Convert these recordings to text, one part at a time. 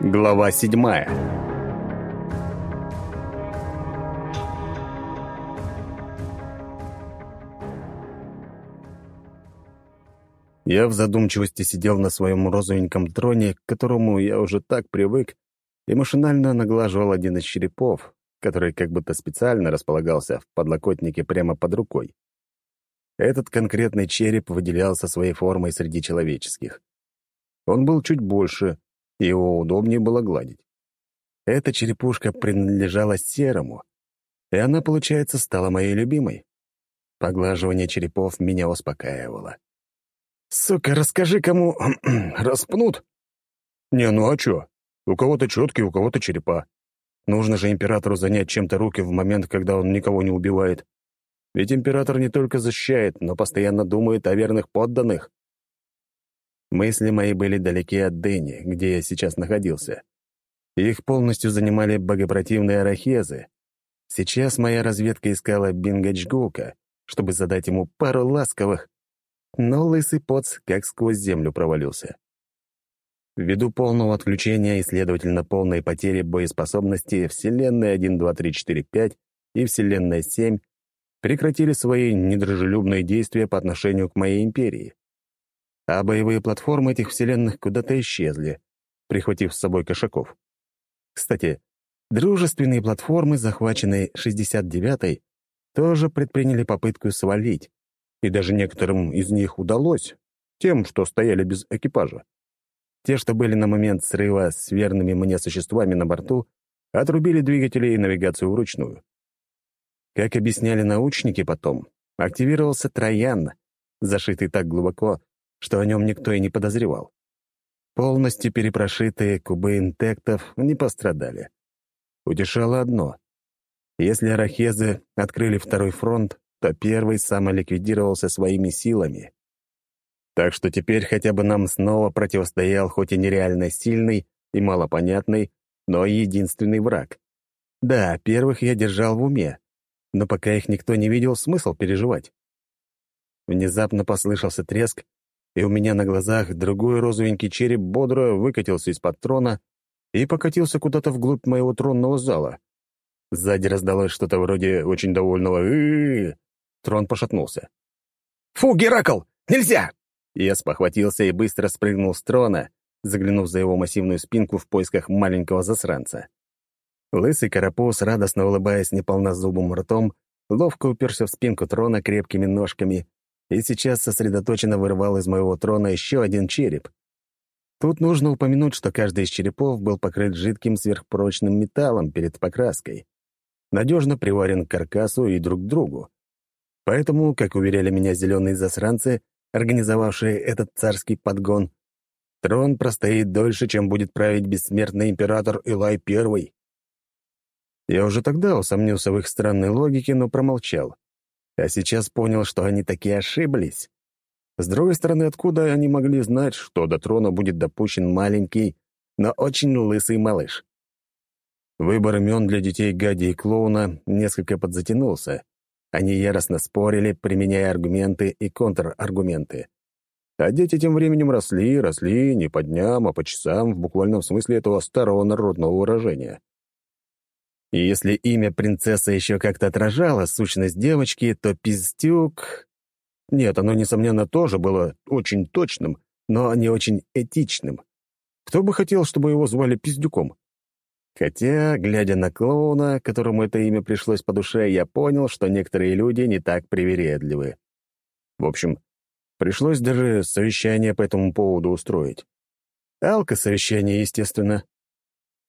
Глава седьмая Я в задумчивости сидел на своем розовеньком троне, к которому я уже так привык, и машинально наглаживал один из черепов, который как будто специально располагался в подлокотнике прямо под рукой. Этот конкретный череп выделялся своей формой среди человеческих. Он был чуть больше, и его удобнее было гладить. Эта черепушка принадлежала серому, и она, получается, стала моей любимой. Поглаживание черепов меня успокаивало. «Сука, расскажи, кому распнут?» «Не, ну а чё? У кого-то четкие, у кого-то черепа. Нужно же императору занять чем-то руки в момент, когда он никого не убивает. Ведь император не только защищает, но постоянно думает о верных подданных. Мысли мои были далеки от Дэнни, где я сейчас находился. Их полностью занимали богопротивные арахезы. Сейчас моя разведка искала Бингачгука, чтобы задать ему пару ласковых, но лысый поц как сквозь землю провалился. Ввиду полного отключения и, следовательно, полной потери боеспособности Вселенная 1, 2, 3, 4, 5 и Вселенная 7 прекратили свои недружелюбные действия по отношению к моей империи. А боевые платформы этих вселенных куда-то исчезли, прихватив с собой кошаков. Кстати, дружественные платформы, захваченные 69-й, тоже предприняли попытку свалить, и даже некоторым из них удалось, тем, что стояли без экипажа. Те, что были на момент срыва с верными мне существами на борту, отрубили двигатели и навигацию вручную. Как объясняли научники потом, активировался Троян, зашитый так глубоко, что о нем никто и не подозревал. Полностью перепрошитые кубы интектов не пострадали. Утешало одно. Если арахезы открыли второй фронт, то первый самоликвидировался своими силами. Так что теперь хотя бы нам снова противостоял хоть и нереально сильный и малопонятный, но единственный враг. Да, первых я держал в уме, но пока их никто не видел, смысл переживать. Внезапно послышался треск, и у меня на глазах другой розовенький череп бодро выкатился из-под трона и покатился куда-то вглубь моего тронного зала. Сзади раздалось что-то вроде очень довольного «ы, -ы, Трон пошатнулся. «Фу, Геракл! Нельзя!» Я спохватился и быстро спрыгнул с трона, заглянув за его массивную спинку в поисках маленького засранца. Лысый карапуз, радостно улыбаясь неполнозубым ртом, ловко уперся в спинку трона крепкими ножками и сейчас сосредоточенно вырывал из моего трона еще один череп. Тут нужно упомянуть, что каждый из черепов был покрыт жидким сверхпрочным металлом перед покраской, надежно приварен к каркасу и друг к другу. Поэтому, как уверяли меня зеленые засранцы, организовавшие этот царский подгон, трон простоит дольше, чем будет править бессмертный император Илай I. Я уже тогда усомнился в их странной логике, но промолчал. А сейчас понял, что они таки ошиблись. С другой стороны, откуда они могли знать, что до трона будет допущен маленький, но очень лысый малыш? Выбор имен для детей Гади и Клоуна несколько подзатянулся, они яростно спорили, применяя аргументы и контраргументы. А дети тем временем росли, росли не по дням, а по часам в буквальном смысле этого старого народного выражения. И если имя принцессы еще как-то отражало сущность девочки, то Пиздюк... Нет, оно, несомненно, тоже было очень точным, но не очень этичным. Кто бы хотел, чтобы его звали Пиздюком? Хотя, глядя на клоуна, которому это имя пришлось по душе, я понял, что некоторые люди не так привередливы. В общем, пришлось даже совещание по этому поводу устроить. Алко-совещание, естественно.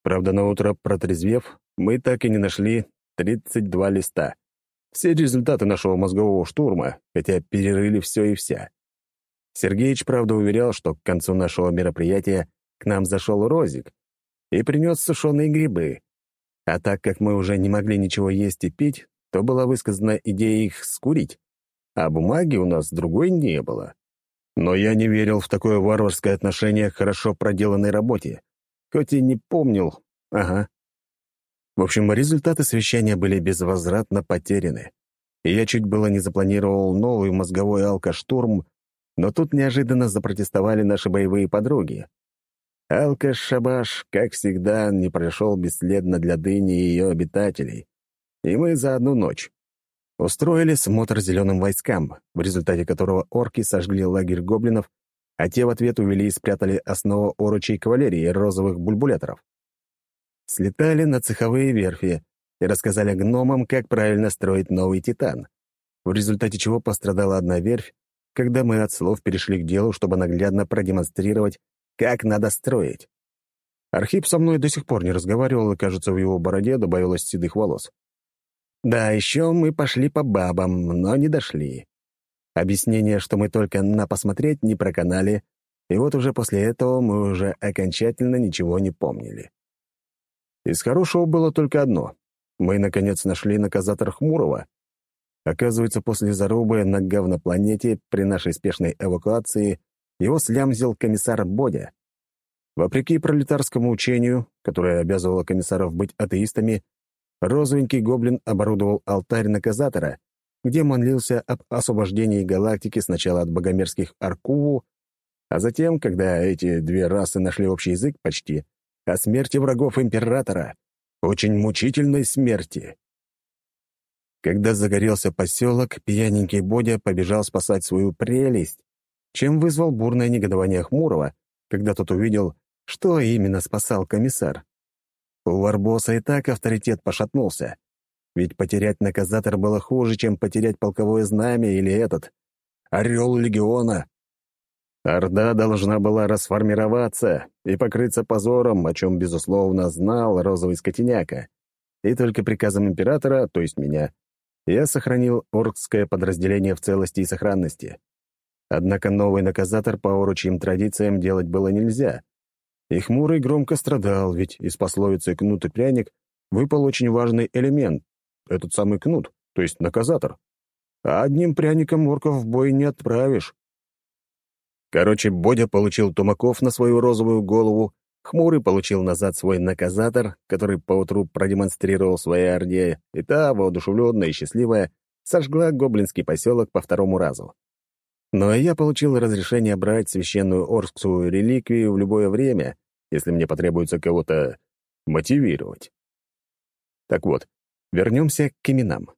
Правда, на утро протрезвев, мы так и не нашли 32 листа. Все результаты нашего мозгового штурма, хотя перерыли все и вся. Сергеич, правда, уверял, что к концу нашего мероприятия к нам зашел Розик, и принес сушеные грибы. А так как мы уже не могли ничего есть и пить, то была высказана идея их скурить, а бумаги у нас другой не было. Но я не верил в такое варварское отношение к хорошо проделанной работе, хоть и не помнил. Ага. В общем, результаты совещания были безвозвратно потеряны, и я чуть было не запланировал новый мозговой алкоштурм, Но тут неожиданно запротестовали наши боевые подруги. Алкаш-шабаш, как всегда, не прошел бесследно для Дыни и ее обитателей. И мы за одну ночь устроили смотр зеленым войскам, в результате которого орки сожгли лагерь гоблинов, а те в ответ увели и спрятали основу оручей кавалерии розовых бульбуляторов. Слетали на цеховые верфи и рассказали гномам, как правильно строить новый «Титан», в результате чего пострадала одна верфь, когда мы от слов перешли к делу, чтобы наглядно продемонстрировать, как надо строить. Архип со мной до сих пор не разговаривал, и, кажется, в его бороде добавилось седых волос. Да, еще мы пошли по бабам, но не дошли. Объяснение, что мы только на посмотреть не проканали, и вот уже после этого мы уже окончательно ничего не помнили. Из хорошего было только одно. Мы, наконец, нашли наказатор Хмурого. Оказывается, после зарубы на говнопланете при нашей спешной эвакуации его слямзил комиссар Бодя. Вопреки пролетарскому учению, которое обязывало комиссаров быть атеистами, розовенький гоблин оборудовал алтарь наказатора, где молился об освобождении галактики сначала от богомерзких Аркуву, а затем, когда эти две расы нашли общий язык почти, о смерти врагов императора, очень мучительной смерти. Когда загорелся поселок, пьяненький Бодя побежал спасать свою прелесть, чем вызвал бурное негодование Хмурого, когда тот увидел, что именно спасал комиссар. У Варбоса и так авторитет пошатнулся. Ведь потерять наказатор было хуже, чем потерять полковое знамя или этот — орел легиона. Орда должна была расформироваться и покрыться позором, о чем, безусловно, знал розовый скотиняка. И только приказом императора, то есть меня, я сохранил оркское подразделение в целости и сохранности. Однако новый наказатор по оручьим традициям делать было нельзя. И Хмурый громко страдал, ведь из пословицы «кнут и пряник» выпал очень важный элемент — этот самый кнут, то есть наказатор. А одним пряником орков в бой не отправишь. Короче, Бодя получил тумаков на свою розовую голову, Хмурый получил назад свой наказатор, который поутру продемонстрировал своей орде, и та, воодушевленная и счастливая, сожгла гоблинский поселок по второму разу. Но я получил разрешение брать священную орскую реликвию в любое время, если мне потребуется кого-то мотивировать. Так вот, вернемся к именам.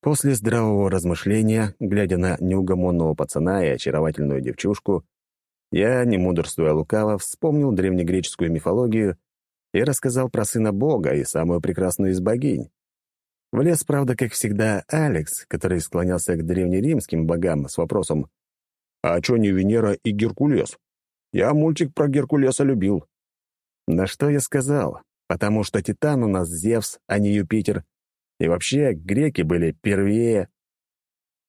После здравого размышления, глядя на неугомонного пацана и очаровательную девчушку, я, не мудрствуя лукаво, вспомнил древнегреческую мифологию и рассказал про сына бога и самую прекрасную из богинь. Влез, правда, как всегда, Алекс, который склонялся к древнеримским богам с вопросом а чё не Венера и Геркулес? Я мультик про Геркулеса любил. На что я сказал? Потому что Титан у нас Зевс, а не Юпитер. И вообще, греки были первее.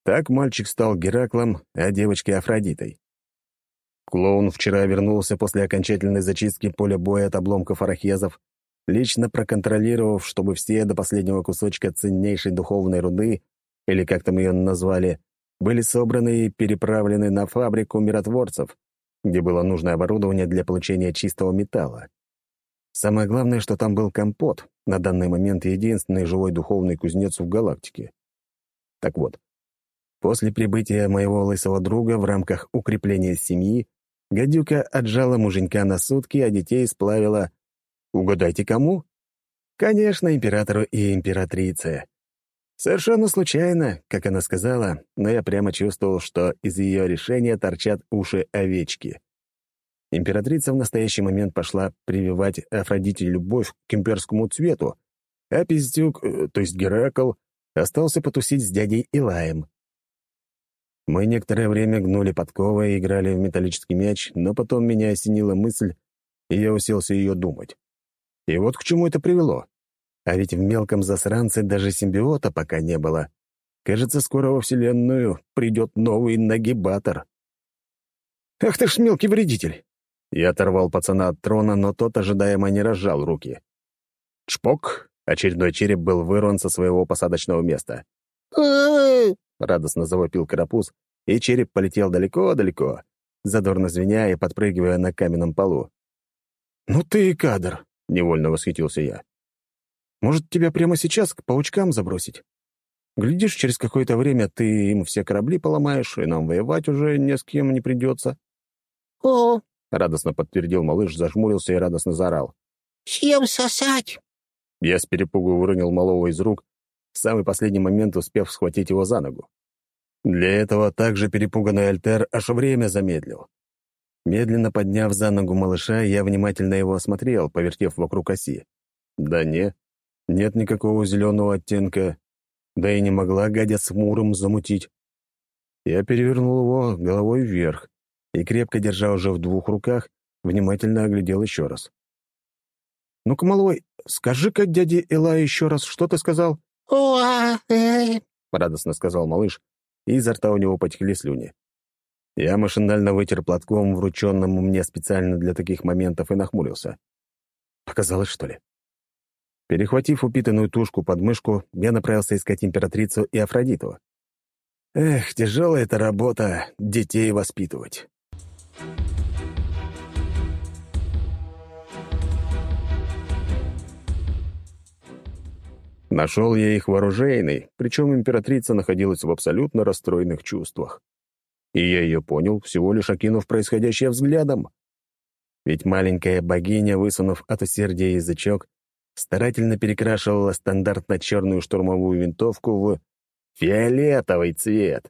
Так мальчик стал Гераклом, а девочка — Афродитой. Клоун вчера вернулся после окончательной зачистки поля боя от обломков арахезов, лично проконтролировав, чтобы все до последнего кусочка ценнейшей духовной руды, или как там ее назвали, были собраны и переправлены на фабрику миротворцев, где было нужное оборудование для получения чистого металла. Самое главное, что там был компот, на данный момент единственный живой духовный кузнец в галактике. Так вот, после прибытия моего лысого друга в рамках укрепления семьи, гадюка отжала муженька на сутки, а детей сплавила... Угадайте, кому? Конечно, императору и императрице. Совершенно случайно, как она сказала, но я прямо чувствовал, что из ее решения торчат уши овечки. Императрица в настоящий момент пошла прививать Афродите любовь к имперскому цвету, а Пиздюк, э, то есть Геракл, остался потусить с дядей Илаем. Мы некоторое время гнули подковы и играли в металлический мяч, но потом меня осенила мысль, и я уселся ее думать. И вот к чему это привело. А ведь в мелком засранце даже симбиота пока не было. Кажется, скоро во Вселенную придет новый нагибатор. «Ах ты ж мелкий вредитель!» Я оторвал пацана от трона, но тот ожидаемо не разжал руки. Чпок! Очередной череп был вырван со своего посадочного места. Радостно завопил карапуз, и череп полетел далеко-далеко, задорно звеня и подпрыгивая на каменном полу. «Ну ты и кадр!» — невольно восхитился я. Может, тебя прямо сейчас к паучкам забросить?» Глядишь, через какое-то время ты им все корабли поломаешь, и нам воевать уже ни с кем не придется». «О!» — радостно подтвердил малыш, зажмурился и радостно заорал. «Съем сосать!» Я с перепугу выронил малого из рук, самый последний момент успев схватить его за ногу. Для этого также перепуганный Альтер аж время замедлил. Медленно подняв за ногу малыша, я внимательно его осмотрел, повертев вокруг оси. Да не, нет никакого зеленого оттенка, да и не могла гадя с муром замутить. Я перевернул его головой вверх и, крепко держа уже в двух руках, внимательно оглядел еще раз. «Ну-ка, малой, скажи-ка дяде Эла еще раз, что ты сказал?» «Уа! Эй!» — радостно сказал малыш, и изо рта у него потекли слюни. Я машинально вытер платком, врученному мне специально для таких моментов, и нахмурился. Показалось, что ли? Перехватив упитанную тушку под мышку, я направился искать императрицу и Афродиту. Эх, тяжелая эта работа — детей воспитывать. Нашел я их вооружейный, причем императрица находилась в абсолютно расстроенных чувствах. И я ее понял, всего лишь окинув происходящее взглядом. Ведь маленькая богиня, высунув от усердия язычок, старательно перекрашивала стандартно черную штурмовую винтовку в фиолетовый цвет.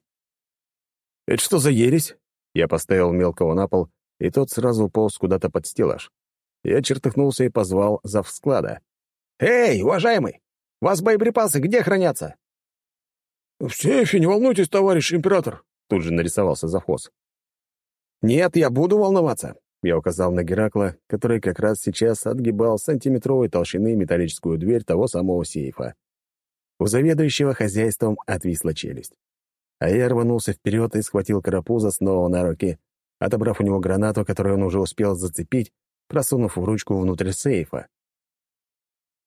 «Это что за ересь?» Я поставил мелкого на пол, и тот сразу уполз куда-то под стеллаж. Я чертыхнулся и позвал зав склада. «Эй, уважаемый! У вас боеприпасы где хранятся?» «В сейфе, не волнуйтесь, товарищ император», Тут же нарисовался завхоз. «Нет, я буду волноваться», — я указал на Геракла, который как раз сейчас отгибал сантиметровой толщины металлическую дверь того самого сейфа. У заведующего хозяйством отвисла челюсть. А я рванулся вперед и схватил Карапуза снова на руки, отобрав у него гранату, которую он уже успел зацепить, просунув в ручку внутрь сейфа.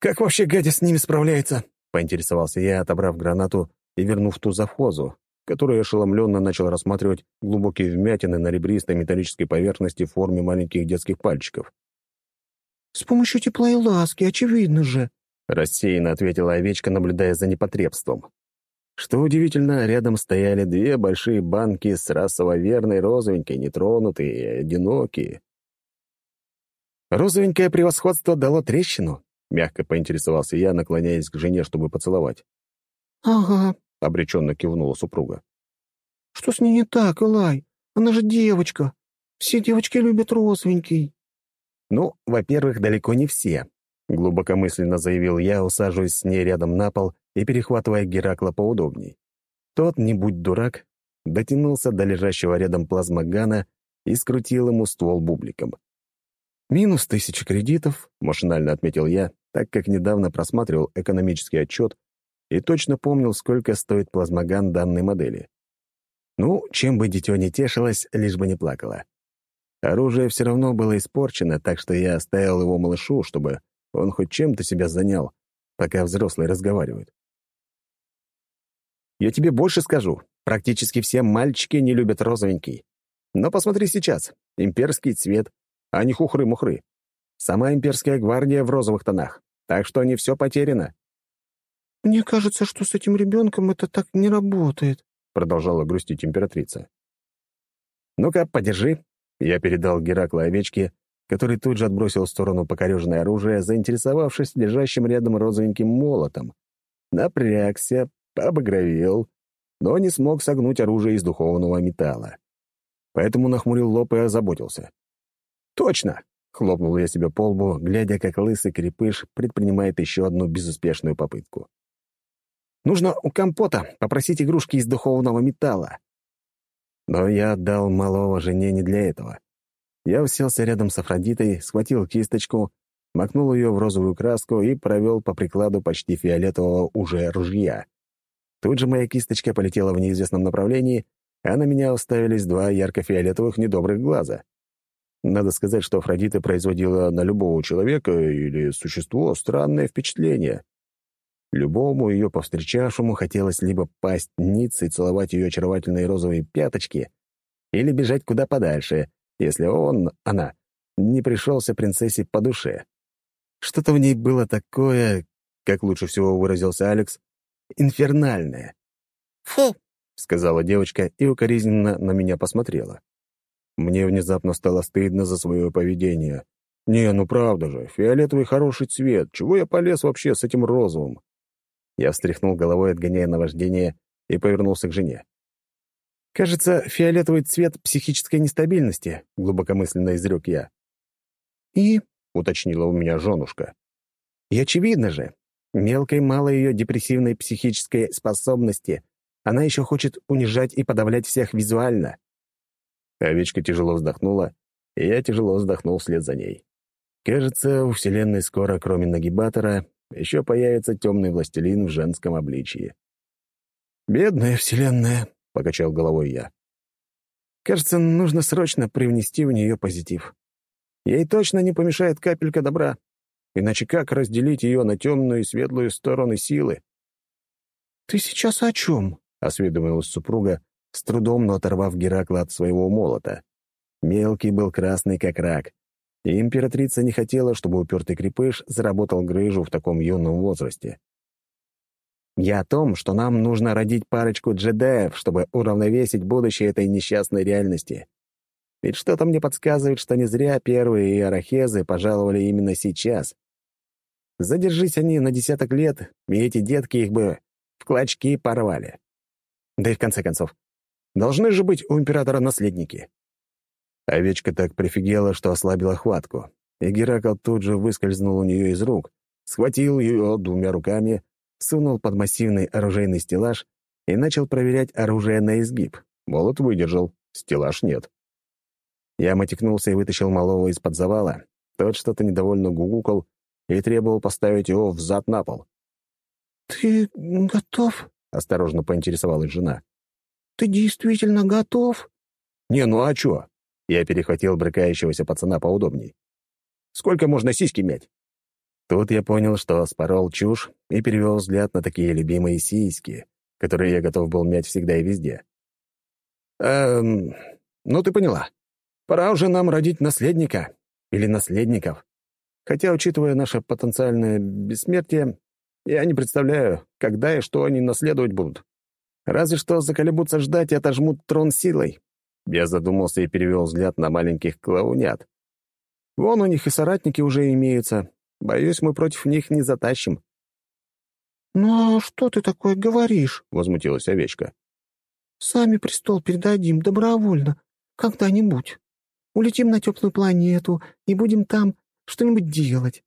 «Как вообще гадя с ними справляется?» — поинтересовался я, отобрав гранату и вернув ту завхозу, который ошеломленно начал рассматривать глубокие вмятины на ребристой металлической поверхности в форме маленьких детских пальчиков. «С помощью тепла и ласки, очевидно же», — рассеянно ответила овечка, наблюдая за непотребством. Что удивительно, рядом стояли две большие банки с расово-верной розовенькой, нетронутые и одинокие. «Розовенькое превосходство дало трещину?» — мягко поинтересовался я, наклоняясь к жене, чтобы поцеловать. «Ага», — обреченно кивнула супруга. «Что с ней не так, Элай? Она же девочка. Все девочки любят розовенький». «Ну, во-первых, далеко не все», — глубокомысленно заявил я, усаживаясь с ней рядом на пол и перехватывая Геракла поудобней. Тот, не будь дурак, дотянулся до лежащего рядом плазмогана и скрутил ему ствол бубликом. «Минус тысяча кредитов», — машинально отметил я, так как недавно просматривал экономический отчет и точно помнил, сколько стоит плазмоган данной модели. Ну, чем бы дитё не тешилось, лишь бы не плакало. Оружие все равно было испорчено, так что я оставил его малышу, чтобы он хоть чем-то себя занял, пока взрослые разговаривают. Я тебе больше скажу. Практически все мальчики не любят розовенький. Но посмотри сейчас. Имперский цвет, а не хухры-мухры. Сама имперская гвардия в розовых тонах. Так что не все потеряно. «Мне кажется, что с этим ребенком это так не работает», — продолжала грустить императрица. «Ну-ка, подержи». Я передал Геракла овечке, который тут же отбросил в сторону покореженное оружие, заинтересовавшись лежащим рядом розовеньким молотом. Напрягся, побагровел, но не смог согнуть оружие из духовного металла. Поэтому нахмурил лоб и озаботился. «Точно!» — хлопнул я себе по лбу, глядя, как лысый крепыш предпринимает еще одну безуспешную попытку. Нужно у компота попросить игрушки из духовного металла. Но я отдал малого жене не для этого. Я уселся рядом с Афродитой, схватил кисточку, макнул ее в розовую краску и провел по прикладу почти фиолетового уже ружья. Тут же моя кисточка полетела в неизвестном направлении, а на меня уставились два ярко-фиолетовых недобрых глаза. Надо сказать, что Афродита производила на любого человека или существо странное впечатление. Любому ее повстречавшему хотелось либо пасть ниц и целовать ее очаровательные розовые пяточки, или бежать куда подальше, если он, она, не пришелся принцессе по душе. Что-то в ней было такое, как лучше всего выразился Алекс, инфернальная. «Фу!» — сказала девочка и укоризненно на меня посмотрела. Мне внезапно стало стыдно за свое поведение. «Не, ну правда же, фиолетовый хороший цвет. Чего я полез вообще с этим розовым?» Я встряхнул головой, отгоняя наваждение, и повернулся к жене. «Кажется, фиолетовый цвет психической нестабильности», — глубокомысленно изрек я. «И?» — уточнила у меня женушка. «И очевидно же, мелкой мало ее депрессивной психической способности. Она еще хочет унижать и подавлять всех визуально». Овечка тяжело вздохнула, и я тяжело вздохнул вслед за ней. Кажется, у Вселенной скоро, кроме нагибатора, еще появится темный властелин в женском обличии. «Бедная Вселенная», — покачал головой я. «Кажется, нужно срочно привнести в нее позитив. Ей точно не помешает капелька добра. Иначе как разделить ее на темную и светлую стороны силы?» «Ты сейчас о чем?» — осведомилась супруга, с трудом, но оторвав Геракла от своего молота. Мелкий был красный, как рак, и императрица не хотела, чтобы упертый крепыш заработал грыжу в таком юном возрасте. «Я о том, что нам нужно родить парочку джедаев, чтобы уравновесить будущее этой несчастной реальности. Ведь что-то мне подсказывает, что не зря первые иерохезы пожаловали именно сейчас. Задержись они на десяток лет, и эти детки их бы в клочки порвали. Да и в конце концов, должны же быть у императора наследники. Овечка так прифигела, что ослабила хватку, и Геракл тут же выскользнул у нее из рук, схватил ее двумя руками, сунул под массивный оружейный стеллаж и начал проверять оружие на изгиб. Молот выдержал, стеллаж нет. Я мотикнулся и вытащил малого из-под завала. Тот что-то недовольно гугукал и требовал поставить его взад на пол. «Ты готов?» — осторожно поинтересовалась жена. «Ты действительно готов?» «Не, ну а чё? Я перехватил брыкающегося пацана поудобней. «Сколько можно сиськи мять?» Тут я понял, что спорол чушь и перевел взгляд на такие любимые сиськи, которые я готов был мять всегда и везде. «Эм, ну ты поняла. Пора уже нам родить наследника. Или наследников. Хотя, учитывая наше потенциальное бессмертие, я не представляю, когда и что они наследовать будут. Разве что заколебутся ждать и отожмут трон силой. Я задумался и перевел взгляд на маленьких клоунят. Вон у них и соратники уже имеются. Боюсь, мы против них не затащим. «Ну а что ты такое говоришь?» — возмутилась овечка. «Сами престол передадим добровольно, когда-нибудь. Улетим на теплую планету и будем там что-нибудь делать.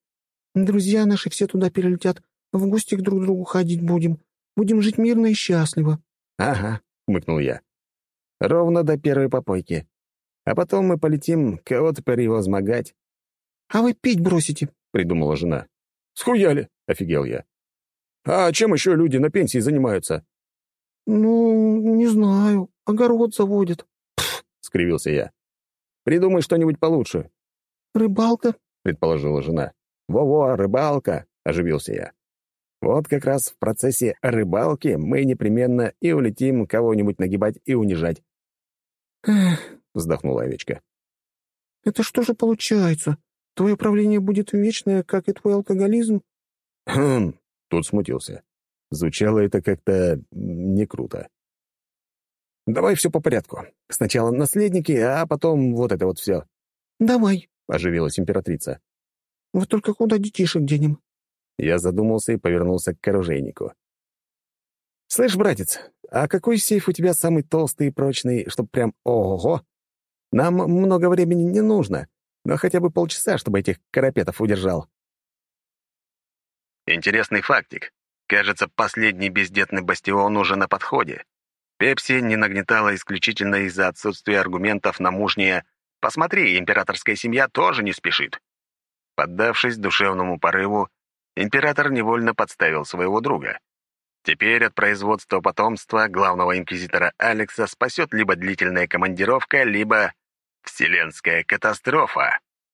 Друзья наши все туда перелетят, в гости к друг другу ходить будем. Будем жить мирно и счастливо». «Ага», — хмыкнул я. Ровно до первой попойки. А потом мы полетим кого-то перевозмогать. «А вы пить бросите», — придумала жена. «Схуяли!» — офигел я. «А чем еще люди на пенсии занимаются?» «Ну, не знаю. Огород заводят». «Пф!» — скривился я. «Придумай что-нибудь получше». «Рыбалка?» — предположила жена. «Во-во, рыбалка!» — оживился я. Вот как раз в процессе рыбалки мы непременно и улетим кого-нибудь нагибать и унижать. «Эх», — вздохнула овечка. «Это что же получается? Твое правление будет вечное, как и твой алкоголизм?» «Хм», — тут смутился. Звучало это как-то не круто. «Давай все по порядку. Сначала наследники, а потом вот это вот все». «Давай», — оживилась императрица. «Вот только куда детишек денем? Я задумался и повернулся к оружейнику. «Слышь, братец, а какой сейф у тебя самый толстый и прочный, чтоб прям ого-го? Нам много времени не нужно, но хотя бы полчаса, чтобы этих карапетов удержал». Интересный фактик. Кажется, последний бездетный бастион уже на подходе. Пепси не нагнетала исключительно из-за отсутствия аргументов на мужнее «Посмотри, императорская семья тоже не спешит». Поддавшись душевному порыву, император невольно подставил своего друга. Теперь от производства потомства главного инквизитора Алекса спасет либо длительная командировка, либо вселенская катастрофа.